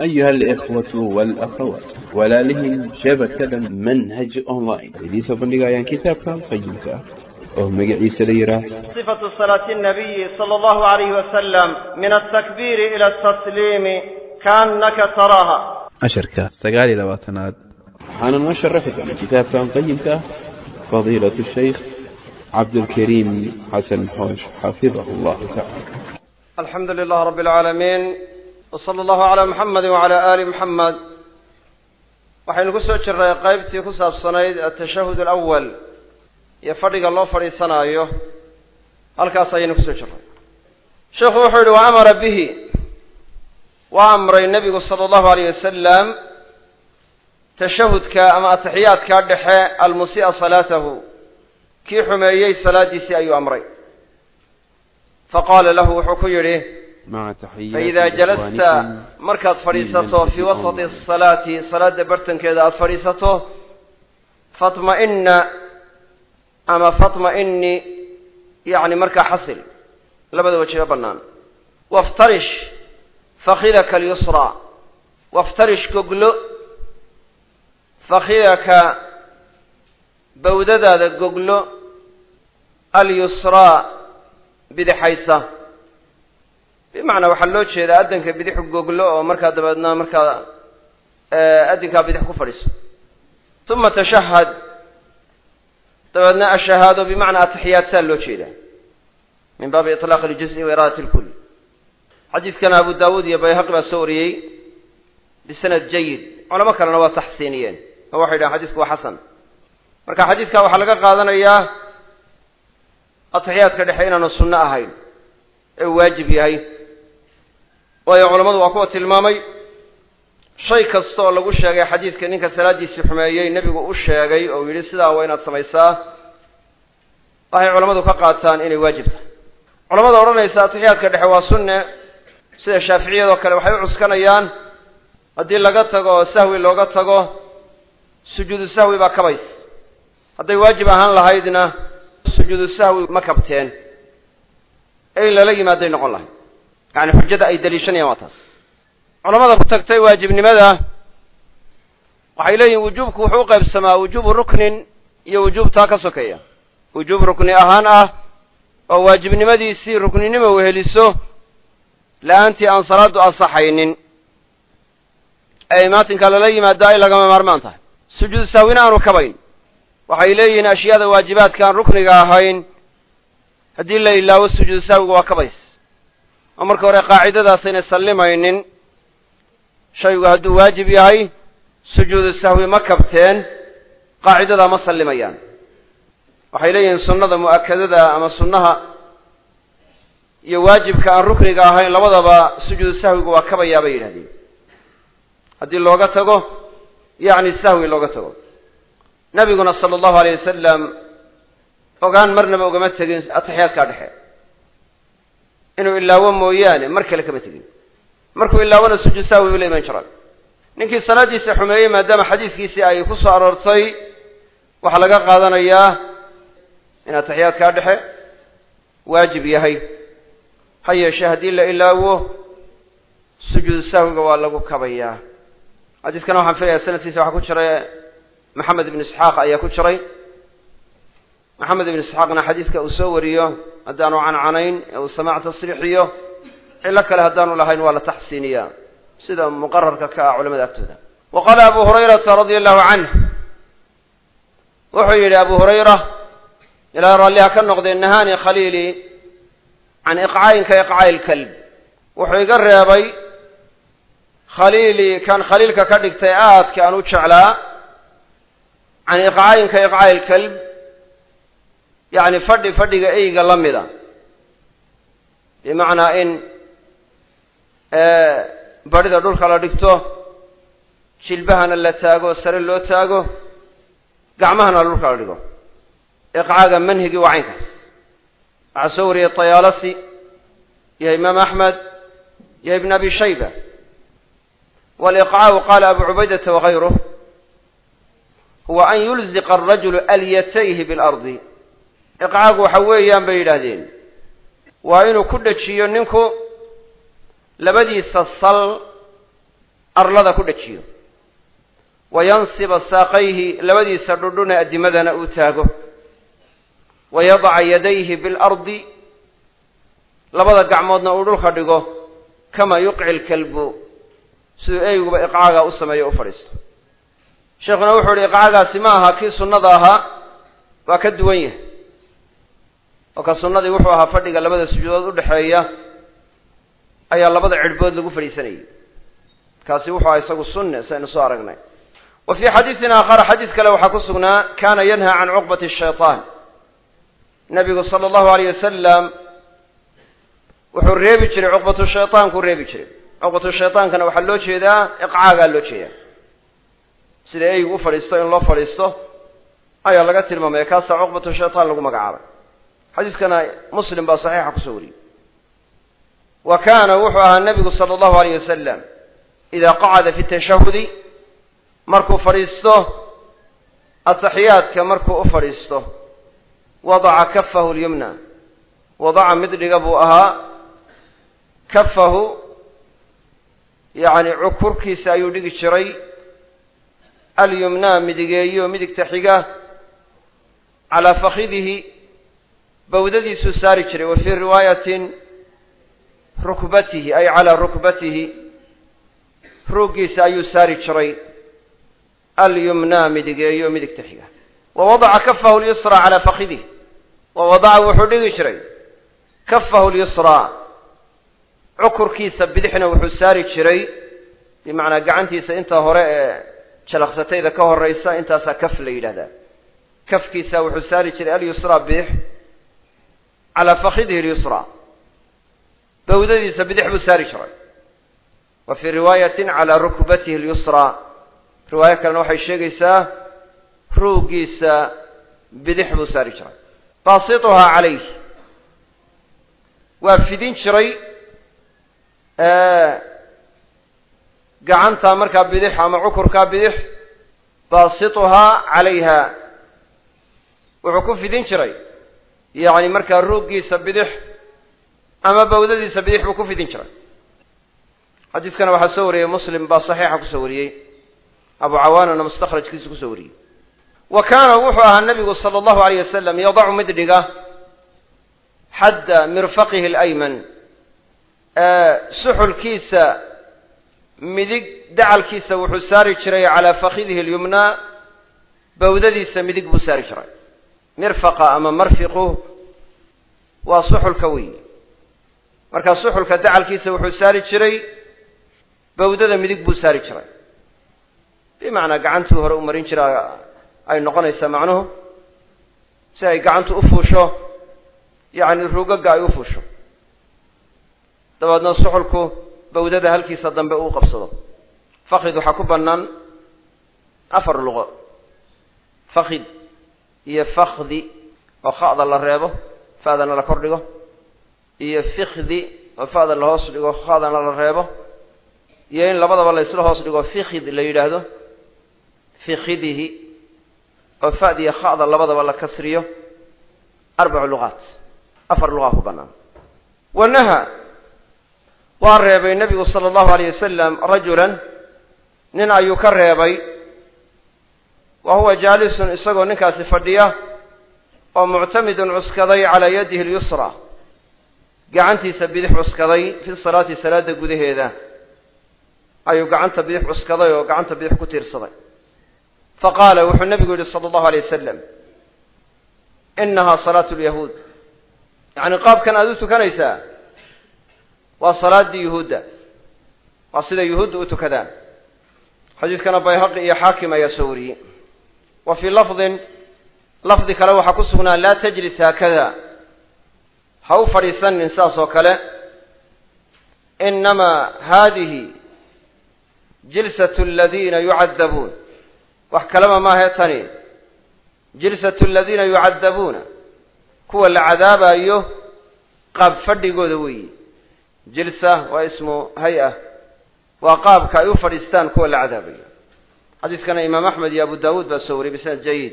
أيها الإخوة والأخوات walaalihii shabakada manhaj online idiin soo bandhigayaan kitaabkan qayimka ah oo magaciisa la yidhaah صفة صلاة النبي صلى الله عليه وسلم من التكبير إلى التسليم كأنك تراها casharka sagaal iyo labaatanaad waxaana noo sharaxi doona kitaabkan qayimka ah fadiilaة الشhaykh cabdulkariim xasan xoosh xafidahu allahu tacala الحمد لله رب العالمين wsala allahu calaa maxamedi wacalaa aali maxamed waxaynu ku soo jirnay qeybtii ku saabsanayd atashahud alawal iyo fadhiga loo fadhiisanaayo halkaas ayaynu ku soo jirnay. Sheikhu wuxuu yihi wa amara bihi. Waa amray nebigu sala allahu aleyh wasalam tashahudka ama atixiyaadkaa dhexe almusia salaatahu. Kii xumeeyey salaaddiisii ayuu amray. Fa faqaala lahu wuxuu ku yidhi maca taxiyaati faida jalasta markaad fadhiisato fii wasati asalaati salaada bartankeeda aada fadhiisato fatma'ina ama fatma'ini yacni markaa xasil labada wajiba bannaan waftarish fakhidaka alyusra waftarish goglo fakhidaka bawdadaada goglo alyusraa bidixaysa bimacnaa waxaa loo jeedaa adinka bidix goglo oo markaa dabeedna markaa eh, adinkaa bidix ku fadhiso uma tashahad dabeedna ashahaado bimacnaa ataxiyaadsaa loo jeedaa. Min baabi itlaaq ljuz'i wa iraadat lkul xadiidkana abu daawuud iyo bayhaqi baa soo wariyey bisanad jayid culamo kalena waa taxsiiniyeen. Oo waxay dhahen xadisku waa xasan. Marka xadiidka waxaa laga qaadanayaa atixiyaadka dhexe inaanu sunno ahayn. Ee waajib yahay waayo culammadu waa kuwa tilmaamay. Shay kasta oo lagu sheegay xadiidka ninka salaadiisii xumeeyey nebigu u sheegay oo yidhi sidaa waa inaad samaysaa. Waxay culammadu ka qaataan inay waajib tahay. Culamada odhanaysa atixiyaadka dhexe waa sunne. Sida shaaficiyadoo kale waxay u cuskanayaan haddii laga tago oo sahwi looga tago sujuudu sahwi baa kabays hadday waajib ahaan lahaydna sujuudu sahwi ma kabteen. Ee lala yimaaday noqon lahay yani xujada ay daliishanayaan waa taas. Culamada ku tagtay waajibnimada waxay leeyihiin wujuubku wuxuu u qaybsamaa wujuubu ruknin iyo wujuub taa ka sokeeya. Wujuub rukni ahaan ah oo waajibnimadiisii rukninimo weheliso la'aantii aan salaadu ansaxaynin ee imaatinka lala yimaado ay lagama maarmaan tahay. Sujuudu sahwina aanu kabayn. Waxay leeyihiin ashyaada waajibaadkaan rukniga ahayn haddii la ilaawo sujuudu sahwiga waa kabays marka hore qaacidadaasayna sallimaynin shaygu hadduu waajib yahay sujuudu sahwi ma kabteen qaacidadaa ma sallimayaan. Waxay leeyihiin sunnada mu'akadada ama sunnaha iyo waajibka aan rukniga ahayn labadaba sujuudu sahwigu waa kabayaa bay yidhahdeen haddii looga tago yacni sahwi looga tago. Nabiguna sala allahu alayh wasalam ogaan marnaba ugama tegin atixiyaadkaa dhexe inuu ilaawo mooyaane mar kale kama tegin. Markuu ilaawona sujuud sahwi ula iman jiray. Ninkii salaadiisa xumeeyey maadaama xadiiskiisii ay ku soo aroortay waxaa laga qaadanayaa in atixiyaadkaa dhexe waajib yahay. Ha yeeshee haddii la ilaawo sujuudu sahwiga waa lagu kabayaa. Xadiiskana waxaan filayaa sanadkiisa waxaa ku jiray maxamed ibn isxaaq ayaa ku jiray maxamed ibn isxaaqna xadiidka uu soo wariyo haddaanu cancanayn ee uu samaac tasriixiyo cilo kale haddaanu lahayn waa la taxsiiniyaa. Sida muqararka ka ah culamada agtooda. Wa qaala abu hurayrata radia allahu canh wuxuu yidhi abu hurayra ilaa raalliha ka noqdee nahaani khaliili can iqcaayinka iqcaa'i lkalb wuxuu iga reebay khaliili kan khaliilka ka dhigtay aadka aan u jeclaa can iqcaayinka iqcaa'i lkalb yacni fadhi fadhiga eyga la mida. Bimacnaa in barida dhulka la dhigto jilbahana la taago sare loo taago gacmahana dhulka la dhigo. Iqcaaga manhigi waa caynkaas. Waxaa soo wariyey tayaalasi iyo imaam axmed iyo ibn abi shayba. Waliqcaau qaala abu cubaydata wagayruh huwa an yulziqa arajulu alyatayhi bilardi iqcaagu waxa weeyaan bay yidhaahdeen. Waa inuu ku dhejiyo ninku labadiisa sal arlada ku dhajiyo wa yansiba saaqayhi labadiisa dhudhune addimadana uu taago. Wa yadaca yadayhi bilardi labada gacmoodna uu dhulka dhigo kama yuqci lkalbu siduu eyguba iqcaaga u sameeyo u fadhiisto. Sheekhuna wuxuu yihi iqcaagaasi ma aha kii sunnada ahaa waa ka duwan yahay oo ka sunnadii wuxuu ahaa fadhiga labada sujuudood udhexeeya ayaa labada cidhbood lagu fadhiisanayay. Kaasi wuxuu aha isagu sunne saynu soo aragnay. Wa fii xadiisin aakhara xadiis kale waxaa ku sugnaa kana yanha can cuqbati shaytaan. Nabigu sala allahu alayh wasalam wuxuu reebi jiray cuqbatu shaytaanku reebi jiray. Cuqbatu shaytaankana waxaa loo jeedaa iqcaagaa loo jeedaa. Sida eygu u fadhiisto in loo fadhiisto ayaa laga tilmaamaya kaasaa cuqbatu shaytaan lagu magacaabay xadiiskana muslim baa saxiixa ku soo wariyey. Wa kaana wuxuu ahaa nabigu sala allahu alayh wasalam idaa qacada fi tashahudi markuu fadhiisto ataxiyaadka markuu u fadhiisto wadaca kafahu lyumna wadaca mid dhiga buu ahaa kafahu yacni cukurkiisa ayuu dhigi jiray. Alyumnaa midigeeyo midigta xiga calaa fakidihi bawdadiisuu saari jiray wa fii riwaayatin rukbatihi ay calaa rukbatihi ruuggiisa ayuu saari jiray. Alyumnaa midigeeyo midigta xiga wa wadaca kafahu lyusraa calaa fakidihi wa wadaca wuxuu dhigi jiray kafahu lyusraa cukurkiisa bidixna wuxuu saari jiray bimacnaa gacantiisa inta hore ee jalaqsatayda ka horeysa intaasaa kaf la yidhahdaa. Kafkiisa wuxuu saari jiray alyusraa bidix calaa fakidihi lyusraa bawdadiisa bidix buu saari jiray wa fii riwaayatin calaa rukbatihi lyusraa riwaayo kalena waxay sheegaysaa ruuggiisa bidix buu saari jiray baasituhaa calayh waa fidin jiray gacanta markaa bidix ama cukurkaa bidix baasituhaa calayha wuxuu ku fidin jiray yacni markaa ruuggiisa bidix ama bawdadiisa bidix buu ku fidin jiray. xadiiskana waxaa soo wariyey muslim baa saxiixa ku soo wariyey abu cawaanana mustakhrajkiisa ku soo wariyey. Wa kaana wuxuu ahaa nabigu sala allahu alayh wasalam yadacu mid dhiga xadda mirfaqihi alayman. Suxulkiisa midig dacalkiisa wuxuu saari jiray calaa fakidihi alyumnaa bawdadiisa midig buu saari jiray mirfaqa ama marfiqu waa suxulka wey markaa suxulka dacalkiisa wuxuu saari jiray bawdada midig buu saari jiray. Bimacnaa gacantuu hore u marin jira ay noqonaysaa macnuhu. Si ay gacantu u fuusho yacni rugaga ay u fuusho. Dabeedna suxulku bawdada halkiisa dambe uu qabsado. Fakid waxaa ku bannaan afar luqo. Fakid iyo fakdi oo kha'da la reebo fa'dana la kor dhigo iyo fikdi oo fa'da la hoos dhigo kha'dana la reebo iyo in labadaba la isla hoos dhigo fikid la yidhaahdo fikidihi oo fa'd iyo kha'da labadaba la kasriyo arbacu luqaat afar luqaa ku bannaan wanaha waa reebay nebigu sala allahu alayh wasalam rajulan nin ayuu ka reebay wa huwa jaalisun isagoo ninkaasi fadhiya oo muctamidun cuskaday calaa yadihi alyusra gacantiisa bidix cuskaday fi salaati salaada gudaheeda ayuu gacanta bidix cuskaday oo gacanta bidix ku tiirsaday fa qaala wuxuu nebigu yihi sala allahu alayh wasalam inahaa salaatu lyahuud yacni qaabkan aada u tukanaysaa waa salaadii yuhuudda waa sida yuhuudda u tukadaan xadiidkana bayhaqi iyo xaakim ayaa soo wariyey wa fii lafdin lafdi kale waxaa ku sugnaa laa tajlis haakada. Ha u fadhiisanin saas oo kale. Inamaa haadihi jilsatu aladiina yucadabuun. Wax kaleba maahae tani. Jilsatu aladiina yucadabuuna. Kuwa la cadaabayo qaab fadhigooda weeyi. Jilsa waa ismu hay'a waa qaabka ay u fadhiistaan kuwa la cadaabayo xadiiskana imaam axmed iyo abu dawuud baa soo wariyey bisanad jayid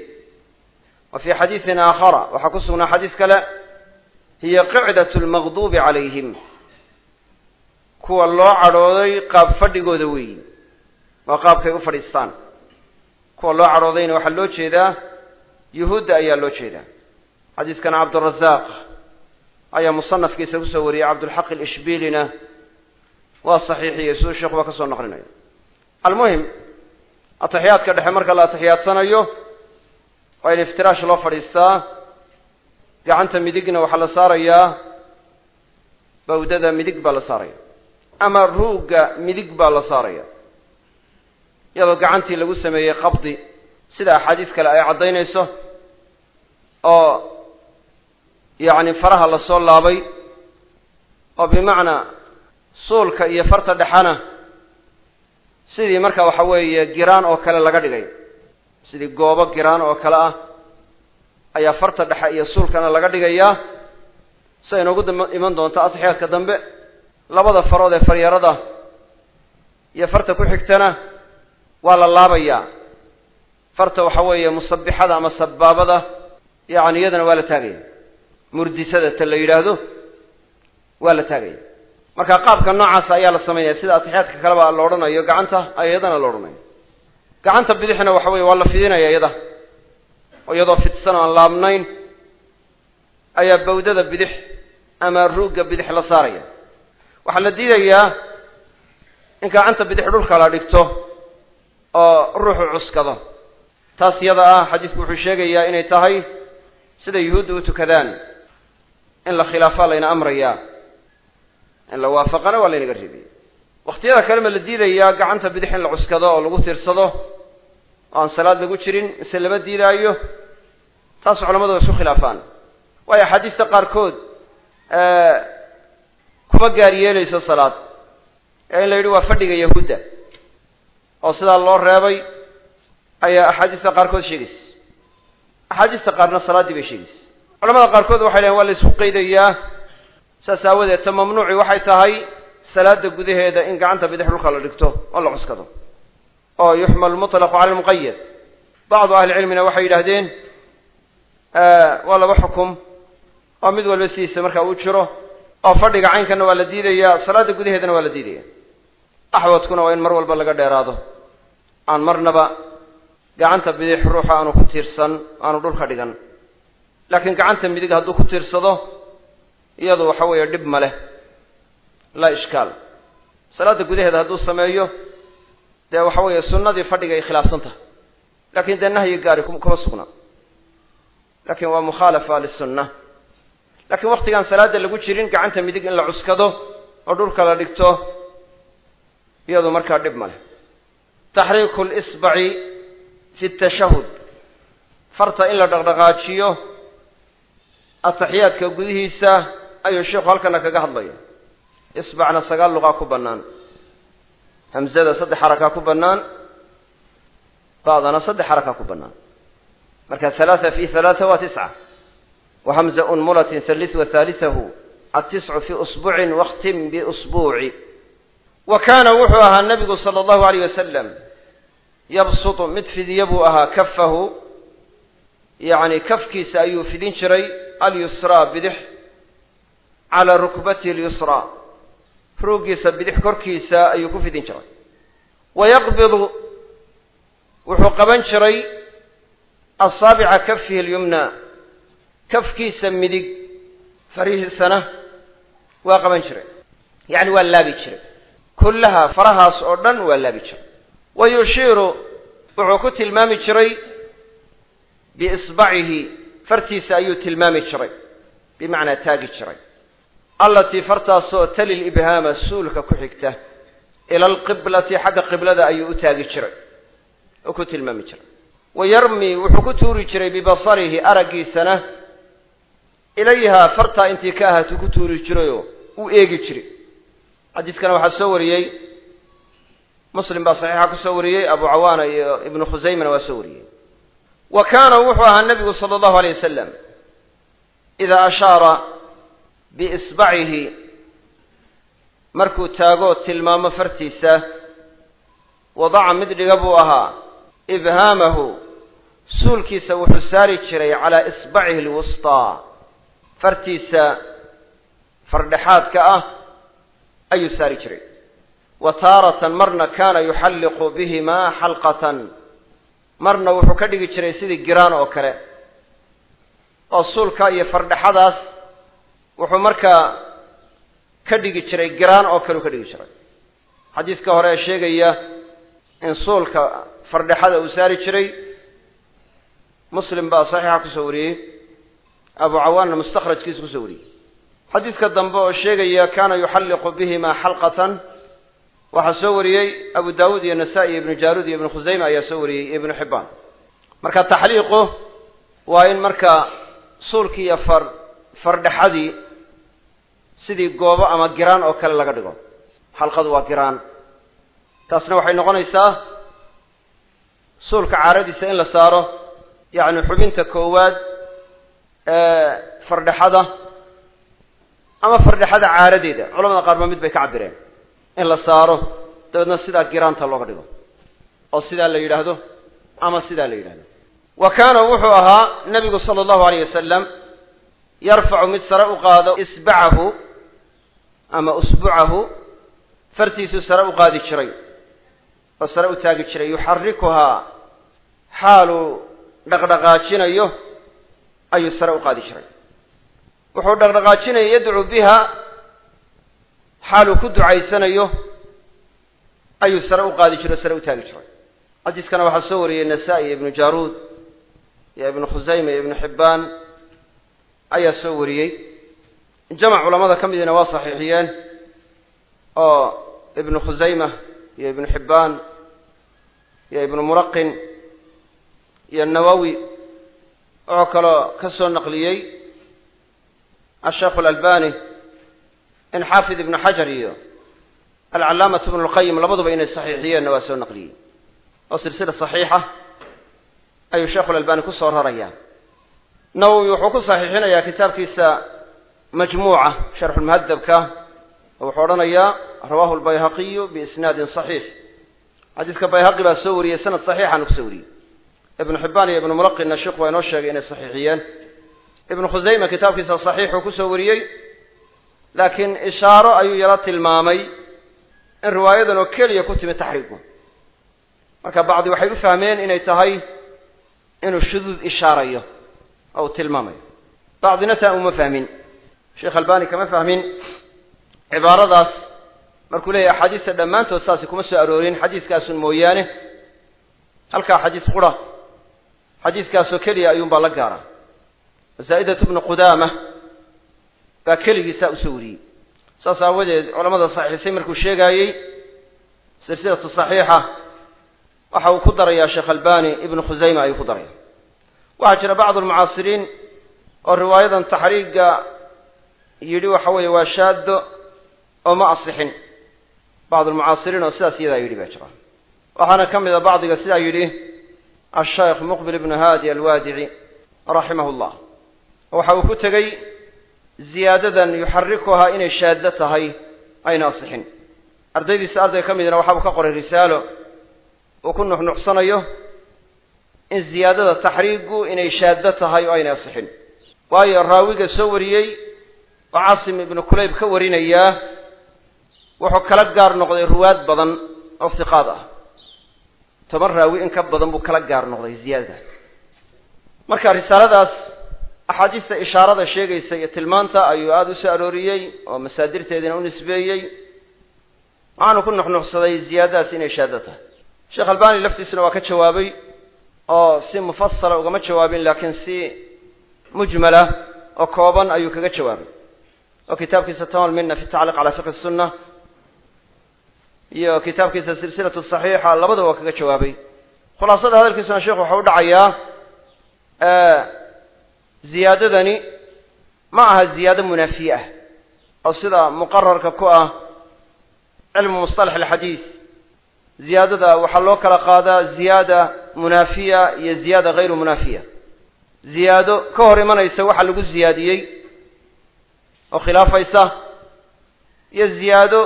wa fii xadiidin aakhara waxaa ku sugnaa xadiis kale hiya qicdat lmaqduubi calayhim. Kuwa loo cadhooday qaab fadhigooda weeyi waa qaabkay u fadhiistaan. Kuwa loo cadhoodayna waxaa loo jeedaa yuhuudda ayaa loo jeedaa. Xadiiskana cabdurazaaq ayaa musanafkiisa ku soo wariyey cabdulxaq alishbilina waa saxiixiyey siduu sheekhu baa ka soo naqlinaya almuhim atixiyaadka dhexe marka la atixiyaadsanayo waa in iftiraash loo fadhiistaa. Gacanta midigna waxaa la saarayaa bawdada midig baa la saaraya ama ruugga midig baa la saaraya. Iyadoo gacantii lagu sameeyey qabdi sida axaadiis kale ay caddaynayso oo yacni faraha la soo laabay oo bimacnaa suulka iyo farta dhexana sidii marka waxa weeye giraan oo kale laga dhigay. Sidii goobo giraan oo kale ah ayaa farta dhexe iyo suulkana laga dhigayaa. Siday inoogu dam iman doonto atixiyaadka dambe labada farood ee faryarada iyo farta ku xigtana waa la laabayaa farta waxa weeye musabixada ama sabaabada yacni iyadana waa la taagaya. Murdisada ta la yidhaahdo waa la taagaya marka qaabka noocaas ayaa la samaynaya sida atixiyaadka kaleba la odhanayo gacanta iyadana la odhanayo. Gacanta bidixna waxa weye waa la fidinaya iyada. Oo iyadoo fidsan oo aan laabnayn ayaa bawdada bidix ama ruugga bidix la saaraya. Waxaa la diidayaa in gacanta bidix dhulka la dhigto oo ruuxu cuskado. Taas iyada ah xadiisku wuxuu sheegayaa inay tahay sida yuhuudda u tukadaan in la khilaafaa layna amrayaa in la waafaqana waa laynaga reebaya waktiyada kale ma la diidayaa gacanta bidix in la cuskado oo lagu tiirsado oo aan salaad lagu jirin mise lama diidaayo taas culamadu way isku khilaafaan. Waayo axaadiista qaarkood kuma gaar yeelayso salaad. Ee in la yidhi waa fadhiga yahuudda oo sidaa loo reebay ayaa axaadiista qaarkood sheegaysa axaadiista qaarna salaaddii bay sheegaysa culamada qaarkood waxay lehen waa la isku qeydayaa saas aawadeed ta mamnuuci waxay tahay salaada gudaheeda in gacanta bidix dhulka la dhigto oo la cuskado. oo yuxmal mutlaqu cala lmuqayad bacdu ahli cilmina waxay yidhaahdeen waa laba xukum oo mid walba sidiisa marka uu jiro oo fadhiga caynkana waa la diidaya salaada gudaheedana waa la diidaya axwadkuna waa in mar walba laga dheeraado. Aan marnaba gacanta bidix ruuxa aanu ku tiirsan aanu dhulka dhigan. Laakiin gacanta midig hadduu ku tiirsado iyadu waxa weeye dhib ma leh. Laa ishkaal. Salaada gudaheeda hadduu sameeyo dee waxa weeye sunnadii fadhiga ay khilaafsan tahay. Lakin dee nahyi gaari kuma sugna. Lakin waa mukhaalafa lisunna laakiin waktigaan salaada lagu jirin gacanta midig in la cuskado oo dhulka la dhigto iyadu markaa dhib ma leh. Taxriiku lisbaci fi tashahud farta in la dhaqdhaqaajiyo ataxiyaadka gudihiisa ayuu sheikhu halkana kaga hadlaya isbacna sagaal luqaa ku bannaan. Hamzada saddex xarakaa ku bannaan. Ba'dana saddex xarakaa ku bannaan. Marka halaatha fi halaatha waa tisca. Wa hamza unmulatin halis wa haalisahu atiscu fi usbucin wakhtim biusbuuci wa kaana wuxuu ahaa nabigu sala allahu alayh wasalam yabsutu mid fidiya buu ahaa kafahu yacni kafkiisa ayuu fidin jiray. Alyusraa bidix calaa rukbatihi alyusraa ruuggiisa bidix korkiisa ayuu ku fidin jiray wa yaqbidu wuxuu qaban jiray asaabica kafihi alyumna kafkiisa midig farihiisana waa qaban jiray yacni waa laabi jiray kullaha farahaas oo dhan waa laabi jiray wa yushiiru wuxuu ku tilmaami jiray biisbacihi fartiisa ayuu tilmaami jiray bimacnaa taagi jiray allatii fartaasoo tali libhaama suulka ku xigta ila alqiblati xagga qiblada ayuu u taagi jiray oo ku tilmaami jiray. Wa yarmi wuxuu ku tuuri jiray bibasarihi araggiisana ilayhaa fartaa intii ka ahaatuu ku tuuri jirayoo uu eegi jiray. Xadiiskana waxaa soo wariyey muslim baa saxiixa ku soo wariyey abu cawaana iyo ibnu khusaymana waa soo wariyey. Wa kaana wuxuu ahaa nabigu sala allahu alayh wasalam idaa ashaara biisbacihi markuu taagoo tilmaamo fartiisa wadaca mid dhiga buu ahaa ibhaamahu suulkiisa wuxuu saari jiray calaa isbacihi alwustaa fartiisa fardhexaadka ah ayuu saari jiray. Wa taaratan marna kaana yuxalliqu bihimaa xalqatan marna wuxuu ka dhigi jiray sidii giraan oo kale oo suulka iyo fardhaxadaas wuxuu markaa ka dhigi jiray giraan oo kale u ka dhigi jiray. Xadiiska hore ee sheegaya in suulka fardhaxada uu saari jiray muslim baa saxiixa ku soo wariyey abu cawaanna mustakhrajkiisa ku soo wariyey. Xadiiska dambe oo sheegaya kana yuxalliqu bihima xalqatan waxaa soo wariyey abu daawuud iyo nasaa-i ibnu jaaruud iyo ibnu khusayme ayaa soo wariyey ibnu xibbaan. Marka taxliiqu waa in marka suulkii iyo far fardhaxadii sidii goobo ama giraan oo kale laga dhigo. Xalqadu waa giraan. Taasna waxay noqonaysaa suulka caaradiisa in la saaro yacni xubinta koowaad ee fardhaxada ama fardhaxada caaradeeda. Culamada qaar ba mid bay ka cabireen in la saaro dabeedna sidaa giraanta looga dhigo oo sidaa la yidhaahdo ama sidaa la yidhahdo wa kaana wuxuu ahaa nabigu sala allahu alayh wasalam yarfacu mid sare u qaado isbacahu ama usbucahu fartiisuu sare u qaadi jiray oo sare u taagi jiray. Yuxarikuhaa xaaluu dhaqdhaqaajinayo ayuu sare u qaadi jiray. Wuxuu dhaqdhaqaajinaya yadcuu biha xaaluu ku ducaysanayo ayuu sare u qaadi jiray o sare u taagi jiray. Xadiiskana waxaa soo wariyey nasaa-i iyo ibnu jaaruud iyo ibnu khusayme iyo ibnu xibbaan ayaa soo wariyey. Jamac culamada ka midina waa saxiixiyeen oo ibnu khusayma iyo ibnu xibbaan iyo ibnu muraqin iyo nawowi wuxuu kaloo ka soo naqliyey asheekhu alalbani in xaafid ibnu xajar iyo alcalaamatu ibnu lqayim labaduba inay saxiixiyeenna waa soo naqliyey. Oo silsila saxiixa ayuu lalbani ku soo rarayaa nawowi wuxuu ku saxiixinayaa kitaabkiisa majmuuca sharxulmuhadabka wuxuu odhanayaa rawahu lbayhaqiyu biisnaadin saxiix. Xadiiska bayhaqi baa soo wariyey sanad saxiixaanu ku soo wariyey. Ibnu xibbaan iyo ibnu mulaqinna sheikhu waa inoo sheegay inay saxiixiyeen. Ibnu khusayma kitaabkiisa saxiixuu ku soo wariyey laakiin ishaaro ayuu yaro tilmaamay in riwaayadan oo keliya ku timi taxriigu marka bacdi waxay u fahmeen inay tahay inuu shuduud ishaarayo uu tilmaamayo bacdina taa uma fahmin sheekh albani kama fahmin cibaaradaas markuu leeyahy axaadiista dhammaantood saasi kuma soo aroorin xadiiskaasun mooyaane halkaa xadiis qura xadiiskaasoo keliya ayuunbaa la gaara zaa'idatu bnu qudaama baa keligiisaa u soo wariyey saas aawadeed culamada saxiixisay markuu sheegaayey silsilatu saxiixa waxa uu ku darayaa sheekh albani ibnu khusayma ayuu ku daraya waxaa jira bacdu almucaasiriin oo riwaayadan taxriiga yidhi waxa weeye waa shaado oo ma asixin. Bacdu almucaasiriin oo sidaas iyadaa yidhi baa jira. Waxaana ka mid a bacdiga sidaa yidhi asheekh muqbil ibnu haadi alwaadici raximah llah waxa uu ku tegey ziyaadadan yuxarikuhaa inay shaado tahay ayna asixin. Ardaydiisa arday ka midna waxaabuu ka qoray risaalo. Uu ku nuxnuxsanayo in ziyaadada taxriigu inay shaado tahay oo ayna asixin. Waayo raawiga soo wariyey oo casim ibnu kulayb ka warinayaa wuxuu kala gaar noqday ruwaad badan oo fiqaad ah. Toban raawi in ka badan buu kala gaar noqday ziyaadada. Marka risaaladaas axaadiista ishaarada sheegaysa iyo tilmaanta ayuu aada u soo arooriyey oo masaadirteediina u nisbeeyey. Waxaanu ku nuxnuxsaday ziyaadadaas inay shaado tahay. Sheekh albani laftiisuna waa ka jawaabay oo si mufasala ugama jawaabin laakiin si mujmala oo kooban ayuu kaga jawaabay. Oo kitaabkiisa tamal mina fi tacliiq cala fiqhi sunna iyo kitaabkiisa silsilatu saxiixa labadaba waa kaga jawaabay. Khulaasada hadalkiisuna sheekhu waxa u dhacayaa ziyaadadani ma aha ziyaado munaafiye ah oo sida muqararka ku ah cilmu musطalax alxadiid ziyaadada waxaa loo kala qaadaa ziyaada munaafiya iyo ziyaada hayru munaafiya. Ziyaado ka hor imanaysa waxa lagu ziyaadiyey oo khilaafaysa iyo ziyaado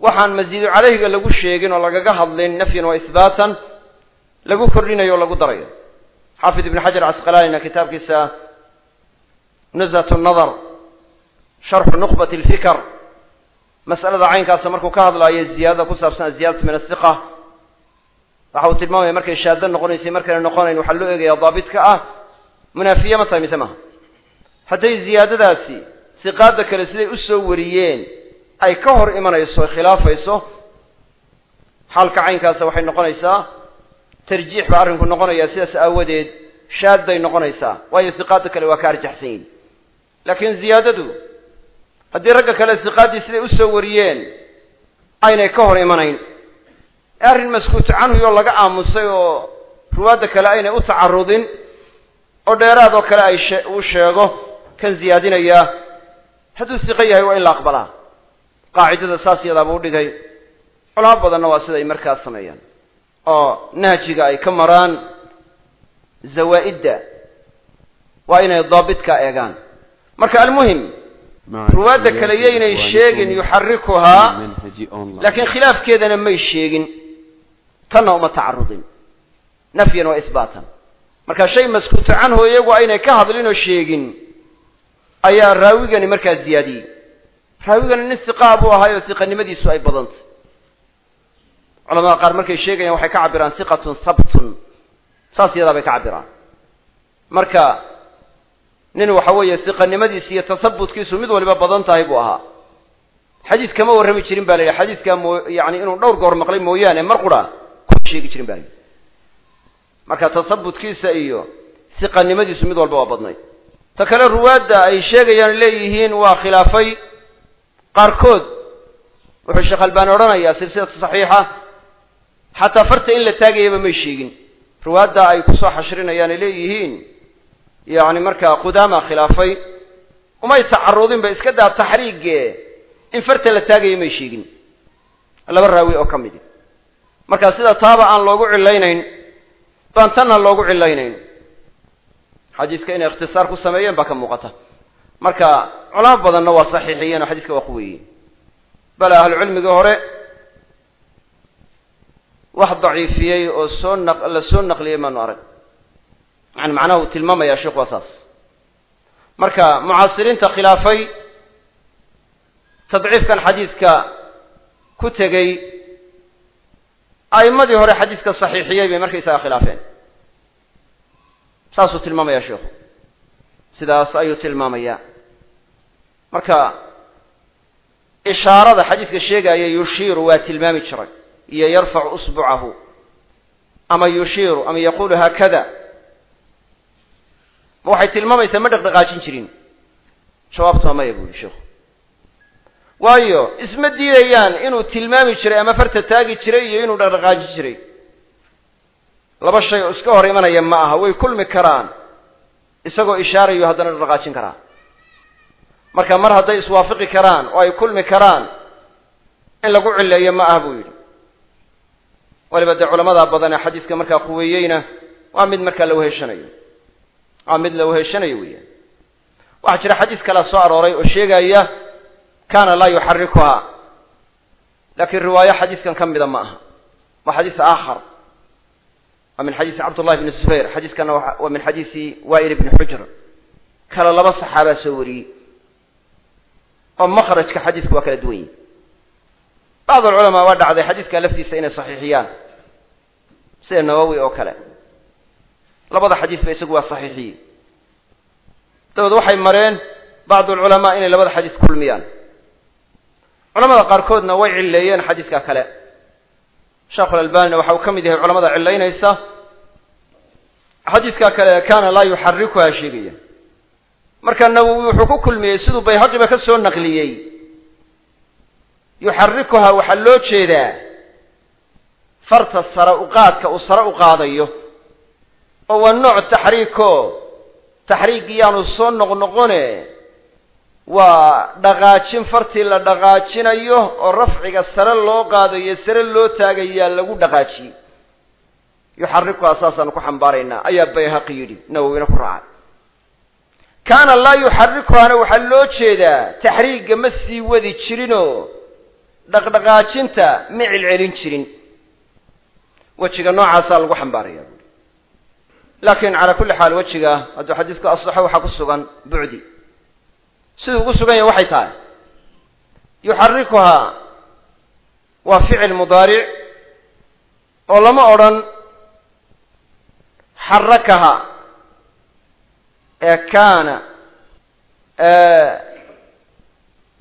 waxaan masiidu caleyhiga lagu sheegin oo lagaga hadlin nafyan wa isbaatan lagu kordhinayo o lagu darayo. Xaafid ibn xajar casqalaanina kitaabkiisa nuzhat nadar sharxu nuqbat lfikr mas'alada caynkaasa markuu ka hadlaayo ziyaadada ku saabsan aziyadatu min asiqa waxa uu tilmaamaya markay shaado noqonaysay markayna noqonayn waxaa loo eegaya daabitka ah munaafiye ma tahay mise maha hadday ziyaadadaasi siqaada kale siday u soo wariyeen ay ka hor imanayso khilaafayso xaalka caynkaasa waxay noqonaysaa tarjiix baa arrinku noqonaya sidaas aawadeed shaadday noqonaysaa waayo siqaada kale waa ka arjaxsan yihiin laakiin ziyaadadu haddii ragga kale siqaaddii siday u soo wariyeen aynay ka hor imanayn. Arrin maskuutu canhu oo laga aamusay oo ruwaadda kale aynay u tacarudin oo dheeraad oo kale ay she uu sheego kan ziyaadinayaa hadduu siqo yahay waa in la aqbalaa. Qaacidada saas yadaa buu dhigay. Culamo badanna waa sida ay markaas sameeyaan oo nahjiga ay ka maraan. Zawaa'idda waa inay daabitka eegaan. Marka almuhim ruwaadda kale yaynay sheegin yuxarikuhaa laakiin khilaafkeedana may sheegin. Tanna uma tacarudin. Nafyan wa isbaatan. Marka shay maskuuto canhu iyagu aynay ka hadlin oo sheegin ayaa raawigani markaa ziyaadiyey. Raawigani nin siqaa buu ahay oo siqanimadiisu ay badantay. Culamada qaar markay sheegayaan waxay ka cabiraan siqatun sabtun. Saas iyadaa bay ka cabiraan marka nin waxa weeye siqanimadiisi iyo tasabutkiisu mid waliba badan tahay buu ahaa. Xadiis kama warrami jirin ba la yidhi xadiiskaa moo yani inuu dhowr goor maqlay mooyaane mar qura kuma sheegi jirin ba la marka tasabutkiisa iyo siqanimadiisu mid walba waa badnay ta kale ruwaadda ay sheegayaan leeyihiin waa khilaafay. Qaarkood wuxuu sheekh albani odhanayaa silsilatu saxiixa xataa farta in la taagayaba may sheegin. Ruwaadda ay ku soo xashrinayaan ay leeyihiin yani markaa qudaama khilaafay umay tacarudin ba iska daa taxriige in farta la taagaya may sheegin. Laba raawi oo ka midi marka sida taaba aan loogu cilaynayn baan tanna loogu cilaynayn xadiiska inay ikhtisaar ku sameeyeen baa ka muuqata. Marka culamo badanna waa saxiixiyeen oo xadiiska waa quweeyeen bale ahlucilmigii hore wax daciifiyey oo soo naq la soo naqliyey maanu arag yani macnaha uu tilmaamaya sheikhu waa saas. Marka mucaasiriinta khilaafay tadciifkan xadiidka ku tegey a'immadii hore xadiiska saxiixiyey bay markaysaga khilaafeen. Saasuu tilmaamaya sheikhu. Sidaas ayuu tilmaamaya marka ishaarada xadiiska sheegaya yushiiru waa tilmaami jiray iyo yarfacu usbucahu ama yushiiru ama yaqulu haakada ma waxay tilmaamaysaa ma dhaqdhaqaajin jirin. Jawaabtu waa maya bu yihi sheikhu. Waayo isma diidayaan inuu tilmaami jiray ama farta taagi jiray iyo inuu dhaqdhaqaajin jiray. Laba shay oo iska hor imanaya ma aha way kulmi karaan. Isagoo ishaarayo haddana dhaqdhaqaajin karaa. Marka mar hadday iswaafaqi karaan oo ay kulmi karaan in lagu cileeyo ma aha buu yidhi. Waliba dee culamada badan ee xadiiska markaa quweeyeyna waa mid markaa la weheshanayo waa mid la weheshanayo weeyaan waxaa jira xadiis kalea soo arooray oo sheegaya kana laa yuxarikuha laakiin riwaayo xadiiskan ka mida ma aha. Waa xadiis aakhar. Waa min xadiisi cabdullahi bni zubayr. Xadiiskana waa min xadiisi wail ibni xujr. Kale laba saxaabaa soo wariyey. Oo makrajka xadiisku waa kala duwan yihi bacd alculamaa waa dhacday xadiiska laftiisa inay saxiixiyaan. Sida nawowi oo kale labada xadiisba isagu waa saxiixiyey dabeed waxay mareen bacdu alculamaa inay labada xadiis kulmiyaan. Culamada qaarkoodna way cileeyeen xadiiska kale. Sheekhulalbanina waxa uu ka mid yahay culamada cilaynaysa xadiiska kale kana laa yuxarikuha sheegaya. Marka nawowi wuxuu ku kulmiyey siduu bayhaqiba ka soo naqliyey. Yuxarikuha waxaa loo jeedaa farta sare uqaadka uu sare u qaadayo oo waa nooc taxriiko. Taxriigi yaanu soo noqnoqone waa dhaqaajin fartii la dhaqaajinayo oo rafciga sare loo qaadayo sare loo taagayaa lagu dhaqaajiyey yuxarikuha saasaanu ku xambaaraynaa ayaa bayhaqi yidhi nawowina ku raacay. Kaana laa yuxarikuhana waxaa loo jeedaa taxriigga ma sii wadi jirinoo dhaqdhaqaajinta ma celcelin jirin. Wejiga noocaasaa lagu xambaaraya buui laakin calaa kulli xaal wejiga hadduu xadiisku asaxo waxaa ku sugan bucdi siduu ugu sugan yahay waxay tahay. Yuxarikuhaa waa ficil mudaaric oo lama odhan xarakaha ee kaana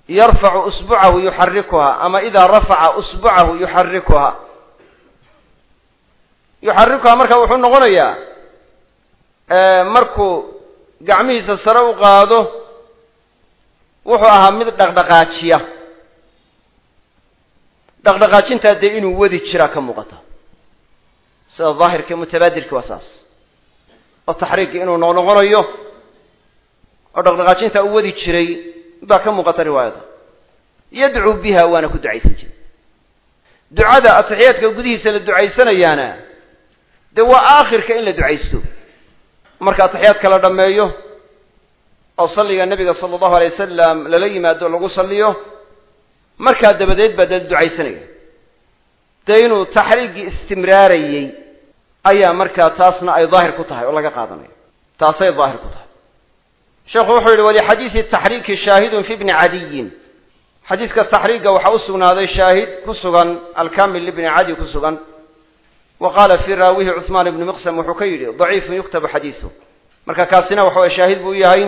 yarfacu usbucahu yuxarikuhaa ama idaa rafaca usbucahu yuxarikuhaa yuxarikuhaa marka wuxuu noqonayaa markuu gacmihiisa sare u qaado wuxuu ahaa mid dhaqdhaqaajiya. Dhaqdhaqaajintaa dee inuu wadi jiraa ka muuqata. Sida daahirka mutabaadirki waa saas. Oo taxriiqi inuu noqnoqonayo oo dhaqdhaqaajintaa u wadi jiray baa ka muuqata riwaayada. Yadcuu biha waana ku ducaysan jiray. Ducada atixiyaadka gudihiisa la ducaysanayaana dee waa aakhirka in la ducaysto marka atixiyaadka la dhammeeyo oo salliga nebiga sala allahu alay wasalam lala yimaado lagu salliyo markaa dabadeed baa dee ducaysanaya. Dee inuu taxriiggii istimraarayey ayaa markaa taasna ay daahir ku tahay oo laga qaadanayo taasay daahir ku tahay. Sheekhu wuxuu yihi walixadiidi taxriiki shaahidun fi bni cadiyin. Xadiiska taxriiga waxaa u sugnaaday shaahid ku sugan alkamil ibni cadi ku sugan wa qaala fii raawihi cuثmaan ibni miqsam wuxuu ka yidhi daciifun yuktabu xadiisu. Marka kaasina waxa shaahid buu yahay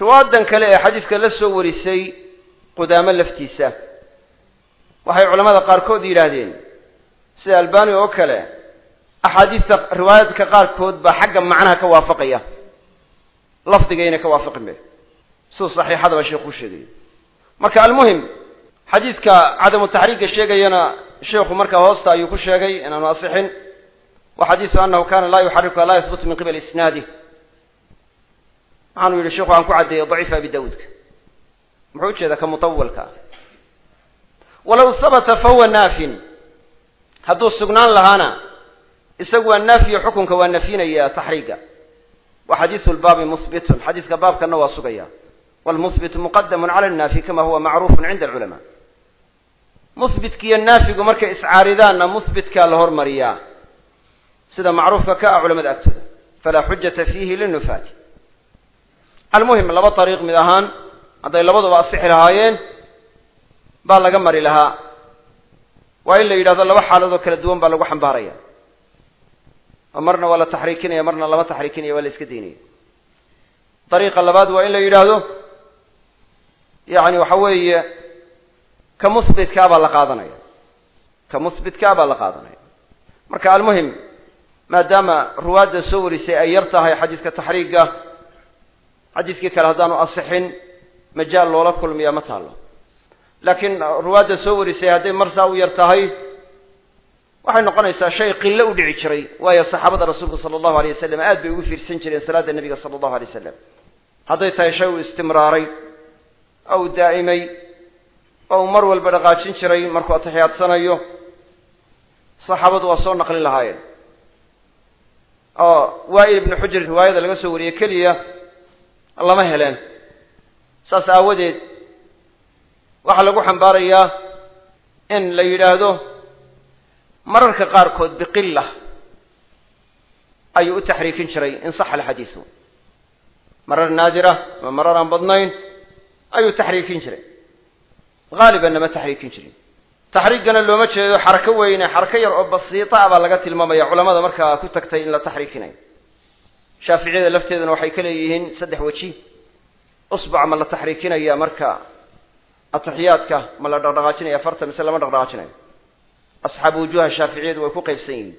riwaayadan kale ee xadiiska la soo warisay qudaamo laftiisa. Waxay culamada qaarkood yidhaahdeen sida albani oo kale axaadiista riwaayaadka qaarkood baa xagga macnaha ka waafaqaya lafdigayna ka waafaqi me siduu saxiixadaba sheekuu sheegayo marka almuhim xadiidka cadamu taxriiga sheegayana sheikhu markaa hoosta ayuu ku sheegay inaanu asixin. Wa xadiisu anahu kana laa yuxarikuha laa yahbutu min qibali isnaadih waxaanu yihi sheikhu aan ku caddeeyey daciifa abi dawuudka muxuu ujeeda ka mutawalka? Ah walaw habata fahuwa naafin. Hadduu sugnaan lahaana isagu waa naafiyo xukunka waa nafyinaya taxriiga. Wa xadiisu lbaabi muhbitun xadiiska baabkana waa sugaya wlmuhbitu muqadamu cala annaafi kama huwa macruufun cinda alculamaa muhbitkiiyo naafigu markay iscaaridaanna muhbitkaa la hormariyaa sida macruufka ka ah culamada agtooda. Falaa xujata fiihi linufaati almuhim laba ariiq mid ahaan hadday labaduba asixi lahaayeen baa laga mari lahaa. Waa in la yidhahdo laba xaaladood kala duwan baa lagu xambaaraya. Oo marna waa la taxriikinaya marna lama taxriikinaya waa la iska daynaya dariiqa labaad waa in la yidhaahdo yani waxa weeye ka muhbitkaa baa la qaadanaya. Ka muhbitkaa baa la qaadanaya. Marka almuhim maadaama ruwaadda soo warisay ay yar tahay xadiiska taxriiga xadiiskii kale haddaanu asixin majaal loola kulmiya ma taalo laakiin ruwaadda soo warisay hadday marsaa u yar tahay waxay noqonaysaa shay qilo u dhici jiray waayo saxaabada rasuulku sala allahu alay wasalam aad bay ugu fiirsan jireen salaada nebiga sala allahu alay wasalam hadday tahay shay uu istimraaray oo uu daa'imay oo uu mar walba dhaqaajin jiray markuu atixiyaadsanayo saxaabadu waa soo naqlin lahaayeen. Oo waa'il ibnu xujr riwaayada laga soo wariyey keliya lama heleen. Saas aawadeed waxaa lagu xambaarayaa in la yidhaahdo mararka qaarkood biqila ayuu u taxriikin jiray in saxa alxadiisu marar naadira ama marar aan badnayn ayuu taxriikin jiray haalibanna ma taxriikin jirin taxriigana looma jeedo xarako weyne xarako yar oo basiita ah baa laga tilmaamaya culamada markaa ku tagtay in la taxriikinayo shaaficiyada lafteeduna waxay ka leeyihiin saddex weji usbac ma la taxriikinaya marka atixiyaadka ma la dhaqdhaqaajinaya farta mise lama dhaqdhaqaajinayo asxaabu wujuha shaaficiyadu way ku qaybsan yihiin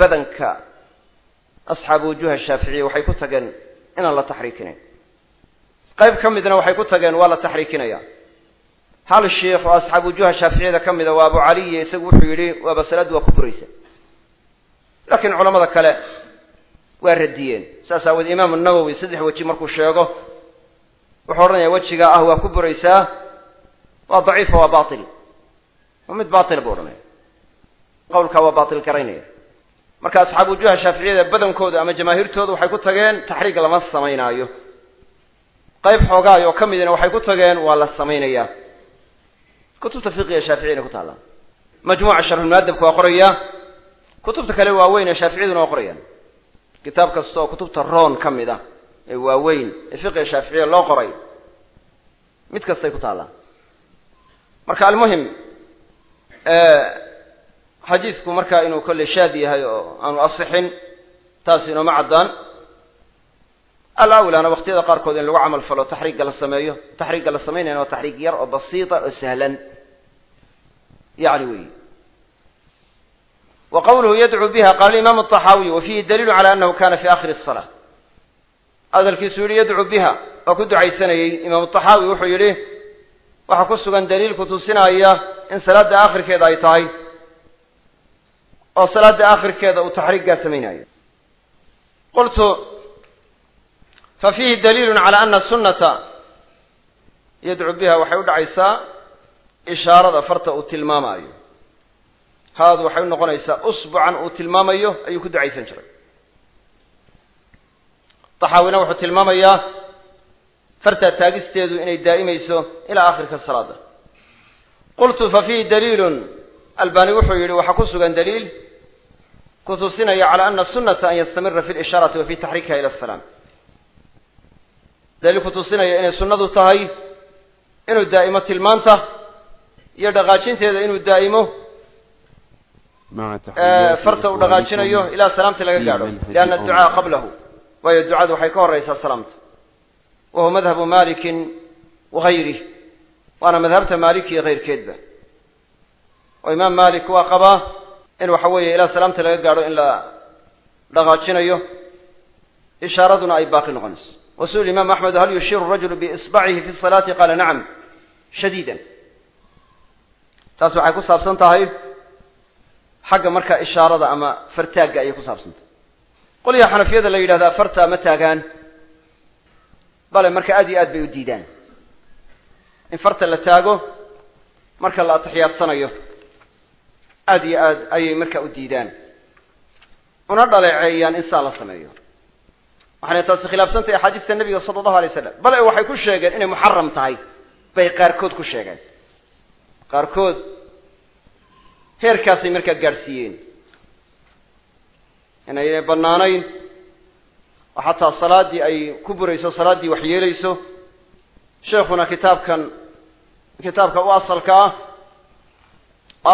badanka asxaabu wujuha shaaficiya waxay ku tageen inaan la taxriikinayn qayb ka midna waxay ku tageen waa la taxriikinaya hal sheikh oo asxaabu wujuha shaaficiyada ka mida waa abu caliya isagu wuxuu yidhi waaba salaaddu waa ku buraysa laakiin culamada kale waa radiyeen saas aawoodee imaamu nawowi saddex weji markuu sheego wuxuu odhanaya wejiga ah waa ku buraysaa waa daciifa waa batil waa mid batil buu odhanaya qawlkaa waa batil garaynaya marka asxaabu wujuha shaaficiyada badankooda ama jamaahiirtooda waxay ku tageen taxriig lama samaynaayo qayb xoogaay oo ka midina waxay ku tageen waa la samaynaya kutubta fiqiga shaaficiyana ku taalla majmuuca sharxulmuadabka waa qoraya kutubta kale waaweyn ee shaaficiyaduna waa qorayaan kitaab kasta oo kutubta roon ka mid ah ee waaweyn ee fiqiga shaaficiya loo qoray mid kastay ku taallaa marka almuhim xadiisku marka inuu kolley shaad yahay oo aanu asixin taas inooma caddaan alawlana waktiyada qaarkood in lagu camal falo taxriigga la sameeyo. Taxriigga la samaynayna waa taxriig yar oo basiita oo sahlan. Yani wey wa qawluhu yadcu biha qaala imam axaawiy wa fiihi daliilu cala anahu kana fi akhiri salaa hadalkiisu yihi yadcu biha waa ku ducaysanayey imaam axaawi wuxuu yihi waxaa ku sugan daliilku tusinaya in salaada aakhirkeeda ay tahay oo salaada aakhirkeeda uu taxriiggaa samaynayo qultu fa fiihi daliilu cala ana sunata yadcuu biha waxay u dhacaysaa ishaarada farta uu tilmaamaayo. Haadu waxay u noqonaysaa usbucan uu tilmaamayo ayuu ku ducaysan jiray. Taxaawina wuxuu tilmaamayaa fartaa taagisteedu inay daa'imayso ilaa akhirka salaada. Qultu fa fiihi daliilun albani wuxuu yihi waxaa ku sugan daliil? Kutusinaya cala ana sunata an yastamira fi lishaarati wa fi taxriikiha ila asalaam daliil kutusinaya inay sunnadu tahay inuu daa'imo tilmaanta iyo dhaqaajinteeda inuu daa'imo farta uu dhaqaajinayo ilaa salaamta laga gaadho lianna adducaa qablahu. Waayo ducadu waxay ka horeysaa salaamta. Wa huwa madhabu malikin wahayrih waana madhabta maliki iyo kayrkeedba oo imaam malik waa qabaa in waxa weeye ilaa salaamta laga gaadho in la dhaqaajinayo ishaaraduna ay baaqi noqonayso wasu'il imam axmed hal yushiru rajulu biisbacihi fi salaati qaala nacam shadiidan taas waxay ku saabsan tahay xagga markaa ishaarada ama fartaagga ayay ku saabsan tahay qolyaha xanafiyada la yidhahdaa farta ma taagaan bale marka aad iyo aad bay u diidaan in farta la taago marka la atixiyaadsanayo aad iyo aad ayay marka u diidaan una dhaleeceeyaan in saa la sameeyo waxayna taasi khilaafsan tahay axaadiista nebiga sala allahu alay slam bale waxay ku sheegeen inay muxaram tahay. Bay qaarkood ku sheegeen. Qaarkood heerkaasay markaa gaadhsiiyeen inaynay bannaanayn. Oo xataa salaaddii ay ku burayso salaaddii wax yeelayso. Sheekuna kitaabkan kitaabka u asalka ah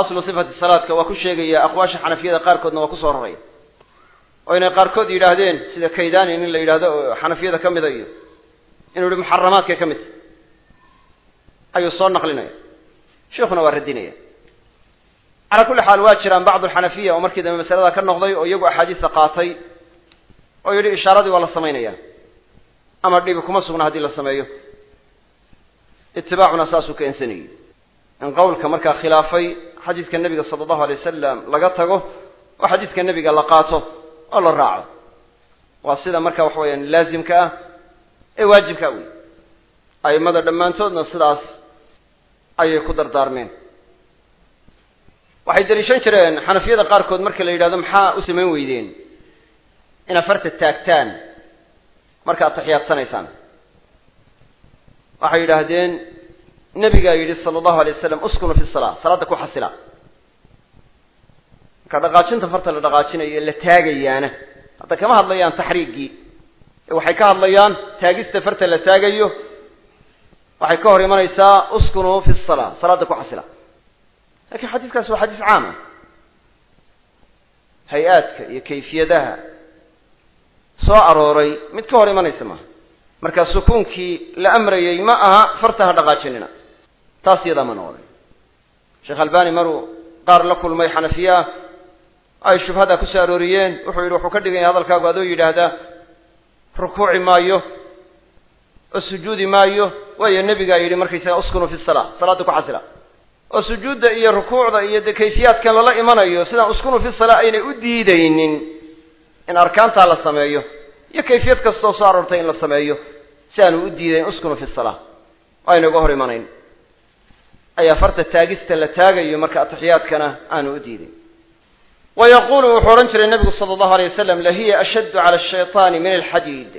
aslu sifati salaadka waa ku sheegaya aqwaasha xanafiyada qaarkoodna waa ku soo raraya oo inay qaarkood yidhaahdeen sida kaydani nin la yidhahdo oo xanafiyada ka mida iyo inuu yihi muxaramaadkay ka mid ayuu soo naqlinaya. Sheikuna waa radinaya. Calaa kulli xaal waa jiraan bacdu alxanafiya oo markii dambe masalada ka noqday oo iyagu axaadiista qaatay oo yidhi ishaaradii waa la samaynaya. Ama dhibi kuma sugna haddii la sameeyo. Itibaacuna saasuu keensanayey in qowlka markaa khilaafay xadiidka nebiga sala allahu alay wasalam laga tago oo xadiidka nebiga la qaato oo la raaco. Waa sida marka waxa weyaan laazimka ah ee waajibka wey aimada dhammaantoodna sidaas ayay ku dardaarmeen. Waxay daliishan jireen xanafiyada qaarkood marka la yidhahdo maxaa u samayn weydeen? Inaad farta taagtaan markaad taxiyaadsanaysaan. Waxay yidhaahdeen nebigaa yidhi sala allahu alay wasalam uskunu fi salaa salaadda ku xasila marka dhaqaajinta farta la dhaqaajinayo la taagayaana. Hadda kama hadlayaan taxriiggii ee waxay ka hadlayaan taagista farta la taagayo. Waxay ka hor imanaysaa uskunu fi salaa salaadda ku xasila. Lakin xadiiskaasi waa xadiis caama hay'aadka iyo kayfiyadaha soo arooray mid ka hor imanaysa maaha marka sukuunkii la amrayey ma aha farta ha dhaqaajinina. Taas iyadaa ma noqday sheekh albani maruu qaar la kulmay xanafiya ay shubhada ku soo arooriyeen. Wuxuu yidhi wuxuu ka dhigan yahay hadalkaagu adoo yidhaahda rukuuci maayo oo sujuudi maayo. Waayo nebigaa yidhi markaysaga uskunu fi salaa salaada ku xasila oo sujuudda iyo rukuucda iyo de kayfiyaadkan lala imanayo sidaan uskunu fi salaa aynay u diidaynin. In arkaantaa la sameeyo iyo kayfiyad kastoo soo aroortay in la sameeyo si aanu u diidayn uskunu fi salaa ayna uga hor imanayn. Ayaa farta taagista la taagayo marka atixiyaadkana aanu u diidayn wayaquulu wuxuu odhan jiray nebigu sala allahu alayh wasalam lahiya ashaddu cala ashaytaani min alxadiid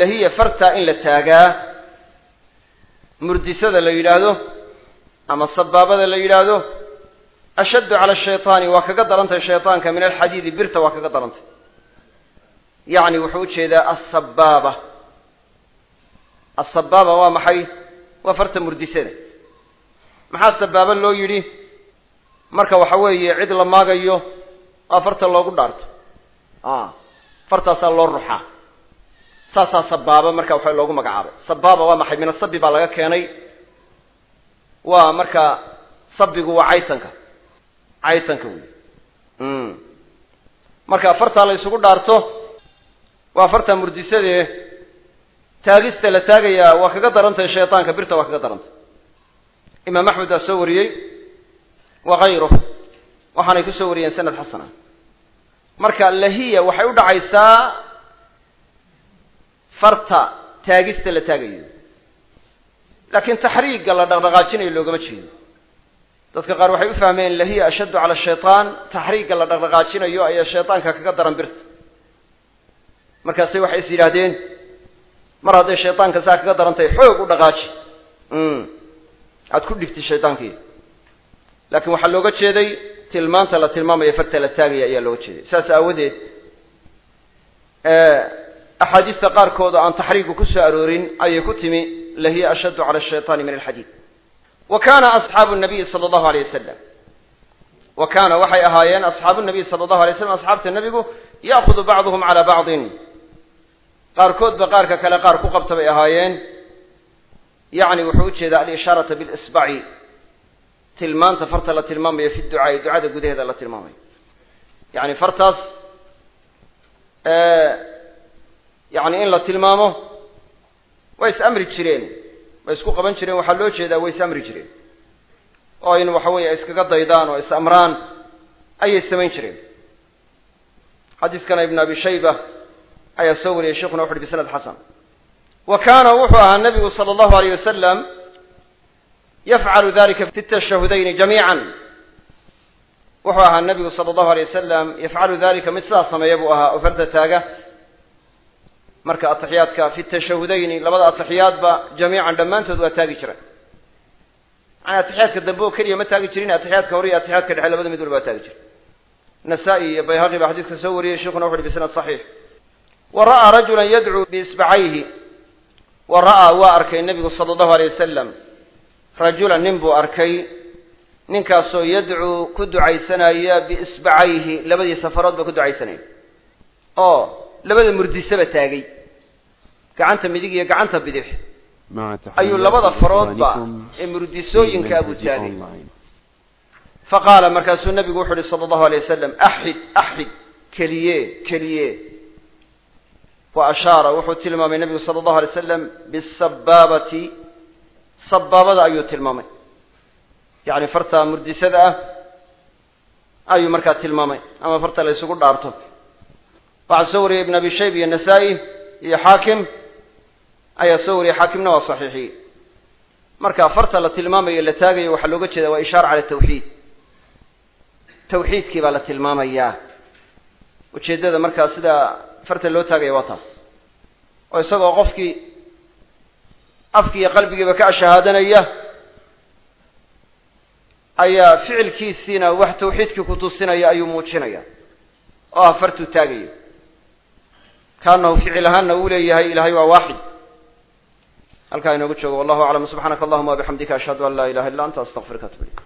lahiya fartaa in la taagaa murdisada la yidhaahdo ama sabaabada la yidhaahdo ashaddu cala ashaytaani waa kaga darantay shaytaanka min alxadiidi birta waa kaga darantay yacni wuxuu u jeedaa asabaaba asabaaba waa maxay waa farta murdisada maxaa sabaaba loo yidhi marka waxa weeye cid la maagayo aa farta loogu dhaarto. A fartaasaa loo ruxaa saasaa sabaaba marka waxa loogu magacaabay. Sabaaba waa maxay? Mina sabi baa laga keenay. Waa marka sabigu waa caytanka. Caytanka wey marka fartaa la isugu dhaarto waa farta murdisadee taagista la taagayaa waa kaga darantahay shaytaanka birta waa kaga darantay. Imaam axmed baa soo wariyey wakayruh waxaanay ku soo wariyeen sanad xasana. Marka lahiya waxay u dhacaysaa farta taagista la taagayo. Laakiin taxriigga la dhaqdhaqaajinayo loogama jeedo. Dadka qaar waxay u fahmeen lahiya ashaddu cala shaytaan taxriigga la dhaqdhaqaajinayo ayaa shaytaanka kaga daran birta. Markaasay waxay is yidhaahdeen mar hadday shaytaanka saa kaga darantahay xoog u dhaqaaji. Aada ku dhigtid shaytaankii laakiin waxaa looga jeeday tilmaanta la tilmaamayo farta la taagaya ayaa looga jeeday. Saas aawadeed axaadiista qaarkood oo aan taxriigu ku soo aroorin ayay ku timi lahiya ashaddu cala ashaytaani min alxadiid. Wa kana asxaabu nabiyi sala allahu alayh wasalam wa kaana waxay ahaayeen asxaabu nabiy sala allahu alay slam asxaabta nebigu ya'khudu bacduhum cala bacdin qaarkoodba qaarka kale qaar ku qabta bay ahaayeen. Yacni wuxuu u jeedaa alishaarata bilisbaci tilmaanta farta la tilmaamayo fi ducaai. Ducada gudaheeda la tilmaamayo yani fartaas yani in la tilmaamo way is amri jireen. Way isku qaban jireen. Waxaa loo jeedaa way is amri jireen. Oo in waxa weeye iskaga daydaan oo is amraan ayay samayn jireen. Xadiiskana ibn abi shayba ayaa soo wariyay sheikuna wuxu uhi bisanad xasan. Wa kaana wuxuu ahaa nabigu sala allahu alayh wasalam yafcalu dalika fi tashahudayni jamiican. Wuxuu ahaa nabigu sala allahu alayh wasalam yafcalu dalika mid sidaas sameeya buu ahaa oo taaga. Marka atixiyaadka fi tashahudayni labada atixiyaadba jamiican dhammaantood waa taagi jira yani atixiyaadka dambe oo keliya ma taagi jirin atixiyaadka hore iyo atixiyaadka dhexe labada mid walba waa taagi jira nasaa-i iyo bayhaqi baa xadiiska soo wariyey sheikuna wuxu uhi bisanad saxiix. Wa ra'aa rajulan yadcuu biisbacayhi wa ra'aa waa arkay nebigu sala allahu alay wasalam rajulan nin buu arkay. Ninkaasoo yadcuu ku ducaysanaya biisbacayhi labadii safarood ba ku ducaysanaya oo labada murdisaba taagay. Gacanta midig iyo gacanta bidix. Ayuu labada faroodba ee murdisooyinkaa buu taagay fa qaala markaasuu nabigu wuxu uhi sala allahu alay wasalam axid axid keliye keliye. Wa ashaara wuxuu tilmaamay nabigu sala allahu alay wasalam bisabaabati sabaabada ayuu tilmaamay. Yacni farta murdisada ah ayuu markaa tilmaamay ama farta la isugu dhaarto. Waxaa soo wariyay ibn abi shayb iyo nasaa-i iyo xaakim. Ayaa soo wariyay xaakimna waa saxiixiyey marka farta la tilmaamayo la taagayo waxaa looga jeeda waa ishaara cala tawxiid. Tawxiidkii baa la tilmaamayaa ujeeddada markaa sida farta loo taagaya waa taas. Oo isagoo qofkii afki iyo qalbigiiba ka ashahaadanaya ayaa ficilkiisiina wax tawxiidkii kutusinaya ayuu muujinaya oo ah fartuu taagayo kaanahu ficil ahaanna uu leeyahay ilahay waa waaxid. Halkaa inoogu joogo wallahu aclam. Subxaanaka allahuma wabixamdika ashhadu an laa ilaha illa anta astaqfiruka atub ilayk